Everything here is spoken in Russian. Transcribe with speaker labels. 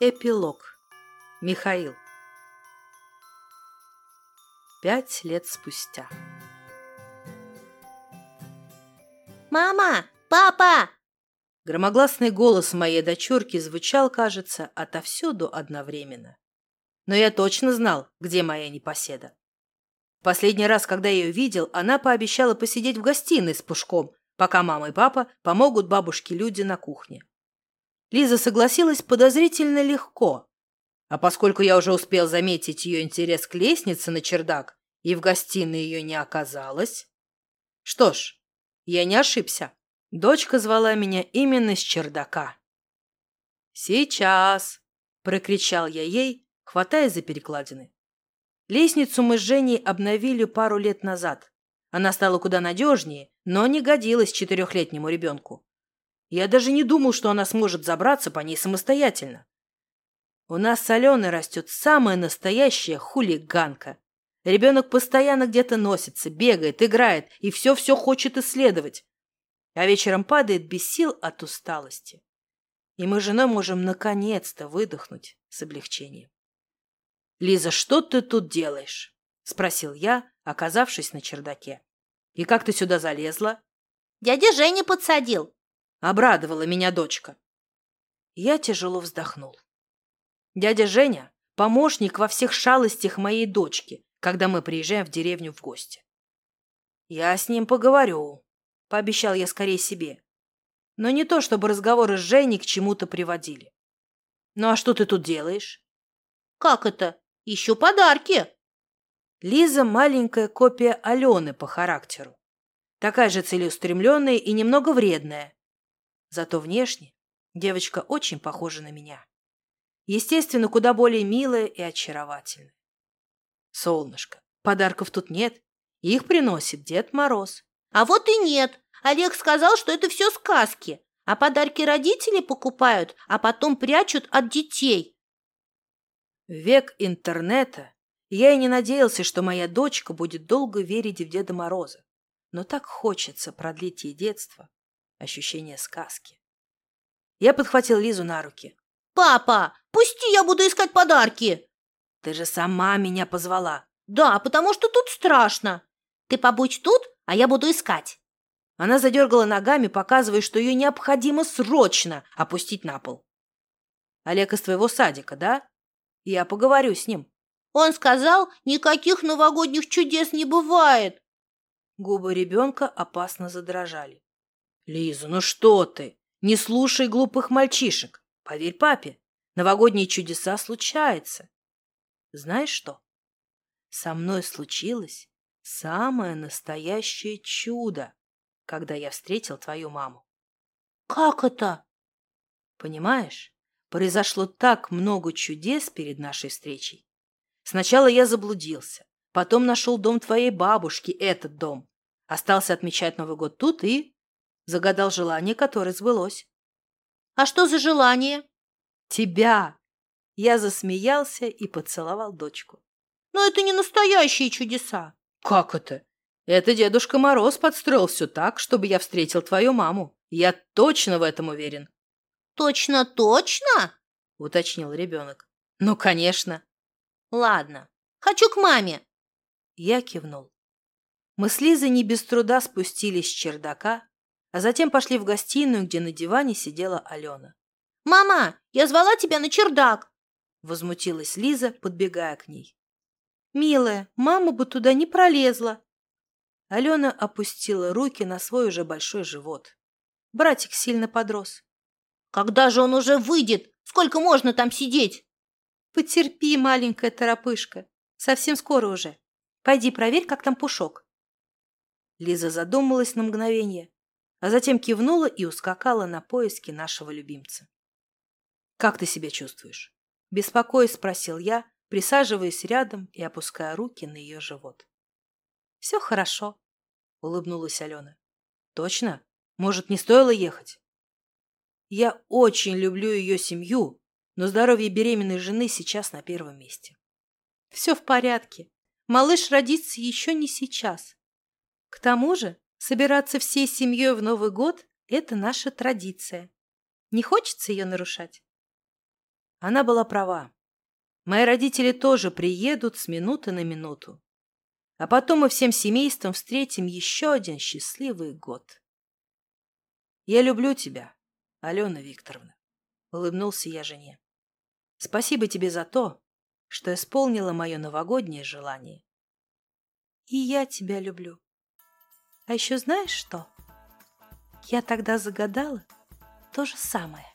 Speaker 1: Эпилог. Михаил. Пять лет спустя.
Speaker 2: «Мама! Папа!»
Speaker 1: Громогласный голос моей дочурки звучал, кажется, отовсюду одновременно. Но я точно знал, где моя непоседа. Последний раз, когда я ее видел, она пообещала посидеть в гостиной с Пушком, пока мама и папа помогут бабушке-люди на кухне. Лиза согласилась подозрительно легко. А поскольку я уже успел заметить ее интерес к лестнице на чердак, и в гостиной ее не оказалось... Что ж, я не ошибся. Дочка звала меня именно с чердака. «Сейчас!» – прокричал я ей, хватая за перекладины. Лестницу мы с Женей обновили пару лет назад. Она стала куда надежнее, но не годилась четырехлетнему ребенку. Я даже не думал, что она сможет забраться по ней самостоятельно. У нас с Аленой растет самая настоящая хулиганка. Ребенок постоянно где-то носится, бегает, играет и все-все хочет исследовать. А вечером падает без сил от усталости. И мы с женой можем наконец-то выдохнуть с облегчением. «Лиза, что ты тут делаешь?» – спросил я, оказавшись на чердаке. «И как ты сюда залезла?»
Speaker 2: «Дядя Женя подсадил»,
Speaker 1: Обрадовала меня дочка. Я тяжело вздохнул. Дядя Женя – помощник во всех шалостях моей дочки, когда мы приезжаем в деревню в гости. Я с ним поговорю, пообещал я скорее себе. Но не то, чтобы разговоры с Женей к чему-то приводили. Ну а что ты тут делаешь?
Speaker 2: Как это? Ищу подарки.
Speaker 1: Лиза – маленькая копия Алены по характеру. Такая же целеустремленная и немного вредная. Зато внешне девочка очень похожа на меня. Естественно, куда более милая и очаровательная. Солнышко, подарков тут нет. Их приносит Дед Мороз.
Speaker 2: А вот и нет. Олег сказал, что это все сказки. А подарки родители покупают, а потом прячут от детей.
Speaker 1: В век интернета я и не надеялся, что моя дочка будет долго верить в Деда Мороза. Но так хочется продлить ей детство ощущение сказки. Я подхватил Лизу на руки.
Speaker 2: «Папа, пусти, я буду искать подарки!»
Speaker 1: «Ты же сама меня позвала!»
Speaker 2: «Да, потому что тут страшно. Ты побудь тут, а я буду искать!»
Speaker 1: Она задергала ногами, показывая, что ее необходимо срочно опустить на пол. «Олег из твоего садика, да? Я поговорю с ним».
Speaker 2: «Он сказал, никаких новогодних чудес не бывает!»
Speaker 1: Губы ребенка опасно задрожали. Лиза, ну что ты? Не слушай глупых мальчишек. Поверь папе, новогодние чудеса случаются. Знаешь что? Со мной случилось самое настоящее чудо, когда я встретил твою маму.
Speaker 2: Как это?
Speaker 1: Понимаешь, произошло так много чудес перед нашей встречей. Сначала я заблудился, потом нашел дом твоей бабушки, этот дом. Остался отмечать Новый год тут и Загадал желание, которое сбылось.
Speaker 2: «А что за желание?»
Speaker 1: «Тебя!» Я засмеялся и поцеловал дочку.
Speaker 2: «Но это не настоящие чудеса!»
Speaker 1: «Как это?» «Это Дедушка Мороз подстроил все так, чтобы я встретил твою маму. Я точно в этом уверен».
Speaker 2: «Точно-точно?»
Speaker 1: – уточнил ребенок. «Ну, конечно».
Speaker 2: «Ладно, хочу к маме».
Speaker 1: Я кивнул. Мы с Лизой не без труда спустились с чердака, а затем пошли в гостиную, где на диване сидела Алена.
Speaker 2: «Мама, я звала тебя на чердак!»
Speaker 1: Возмутилась Лиза, подбегая к ней. «Милая, мама бы туда не пролезла!» Алена опустила руки на свой уже большой живот. Братик сильно подрос.
Speaker 2: «Когда же он уже выйдет? Сколько можно там сидеть?»
Speaker 1: «Потерпи, маленькая торопышка. Совсем скоро уже. Пойди проверь, как там Пушок». Лиза задумалась на мгновение, а затем кивнула и ускакала на поиски нашего любимца. «Как ты себя чувствуешь?» – беспокоясь спросил я, присаживаясь рядом и опуская руки на ее живот. «Все хорошо», – улыбнулась Алена. «Точно? Может, не стоило ехать?» «Я очень люблю ее семью, но здоровье беременной жены сейчас на первом месте». «Все в порядке. Малыш родится еще не сейчас. К тому же Собираться всей семьей в Новый год – это наша традиция. Не хочется ее нарушать? Она была права. Мои родители тоже приедут с минуты на минуту. А потом мы всем семейством встретим еще один счастливый год. Я люблю тебя, Алена Викторовна, — улыбнулся я жене. Спасибо тебе за то, что исполнила мое новогоднее желание.
Speaker 2: И я тебя люблю. А еще знаешь что? Я тогда загадала то же самое.